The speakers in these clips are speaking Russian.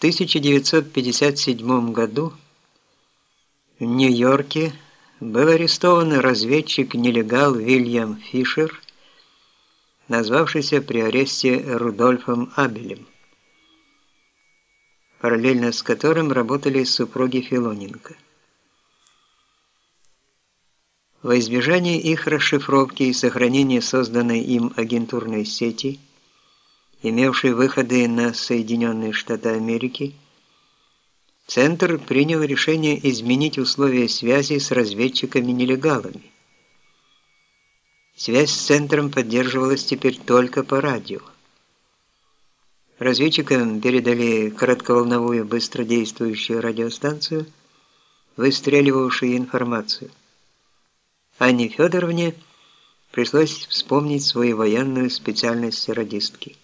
1957 году в Нью-Йорке был арестован разведчик-нелегал Вильям Фишер, назвавшийся при аресте Рудольфом Абелем, параллельно с которым работали супруги Филоненко. Во избежание их расшифровки и сохранения созданной им агентурной сети, имевшей выходы на Соединенные Штаты Америки, Центр принял решение изменить условия связи с разведчиками-нелегалами. Связь с центром поддерживалась теперь только по радио. Разведчикам передали коротковолновую быстродействующую радиостанцию, выстреливавшую информацию. Анне Федоровне пришлось вспомнить свою военную специальность радистки.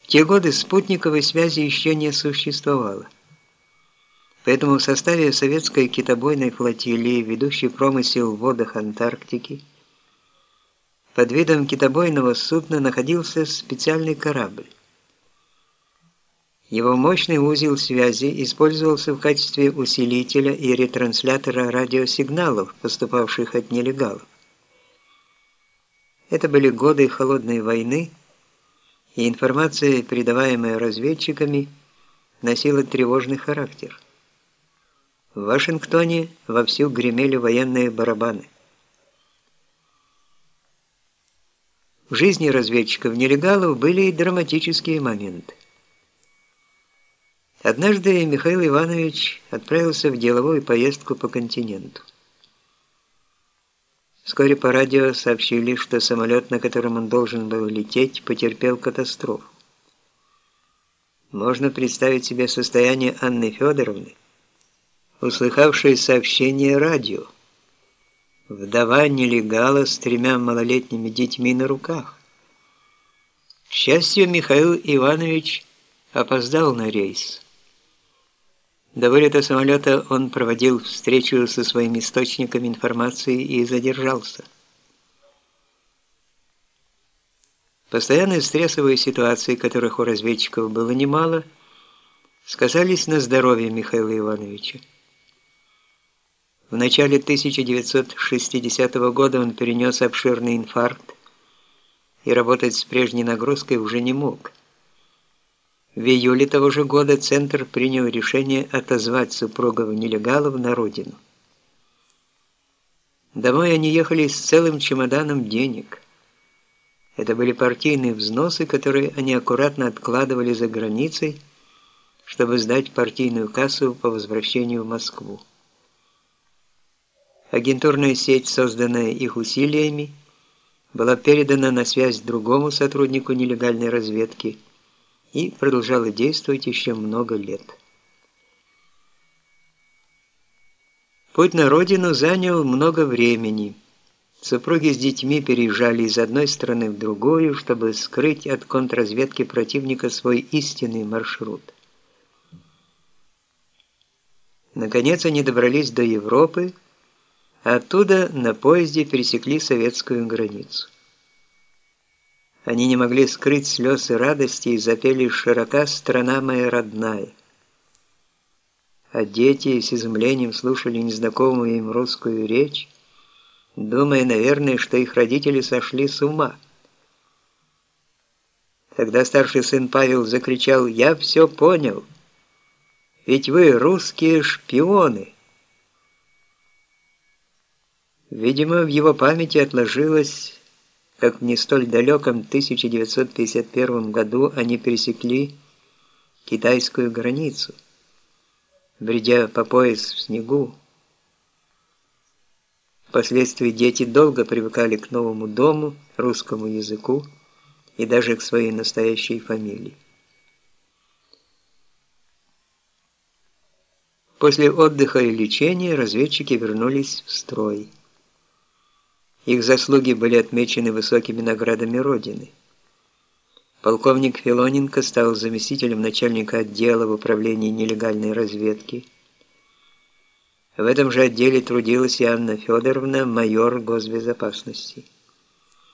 В те годы спутниковой связи еще не существовало. Поэтому в составе советской китобойной флотилии, ведущей промысел в водах Антарктики, под видом китобойного судна находился специальный корабль. Его мощный узел связи использовался в качестве усилителя и ретранслятора радиосигналов, поступавших от нелегалов. Это были годы холодной войны, и информация, передаваемая разведчиками, носила тревожный характер. В Вашингтоне вовсю гремели военные барабаны. В жизни разведчиков-нелегалов были и драматические моменты. Однажды Михаил Иванович отправился в деловую поездку по континенту. Вскоре по радио сообщили, что самолет, на котором он должен был лететь, потерпел катастрофу. Можно представить себе состояние Анны Федоровны, услыхавшей сообщение радио. Вдова нелегала с тремя малолетними детьми на руках. К счастью, Михаил Иванович опоздал на рейс. До вылета самолета он проводил встречу со своим источником информации и задержался. Постоянные стрессовые ситуации, которых у разведчиков было немало, сказались на здоровье Михаила Ивановича. В начале 1960 года он перенес обширный инфаркт и работать с прежней нагрузкой уже не мог. В июле того же года Центр принял решение отозвать супругов-нелегалов на родину. Домой они ехали с целым чемоданом денег. Это были партийные взносы, которые они аккуратно откладывали за границей, чтобы сдать партийную кассу по возвращению в Москву. Агентурная сеть, созданная их усилиями, была передана на связь другому сотруднику нелегальной разведки – и продолжала действовать еще много лет. Путь на родину занял много времени. Супруги с детьми переезжали из одной страны в другую, чтобы скрыть от контрразведки противника свой истинный маршрут. Наконец они добрались до Европы, а оттуда на поезде пересекли советскую границу. Они не могли скрыть слез и радости и запели «Широка страна моя родная». А дети с изумлением слушали незнакомую им русскую речь, думая, наверное, что их родители сошли с ума. Тогда старший сын Павел закричал «Я все понял! Ведь вы русские шпионы!» Видимо, в его памяти отложилось как в не столь далеком 1951 году они пересекли китайскую границу, бредя по пояс в снегу. Впоследствии дети долго привыкали к новому дому, русскому языку и даже к своей настоящей фамилии. После отдыха и лечения разведчики вернулись в строй. Их заслуги были отмечены высокими наградами Родины. Полковник Филоненко стал заместителем начальника отдела в управлении нелегальной разведки. В этом же отделе трудилась и Анна Федоровна, майор госбезопасности.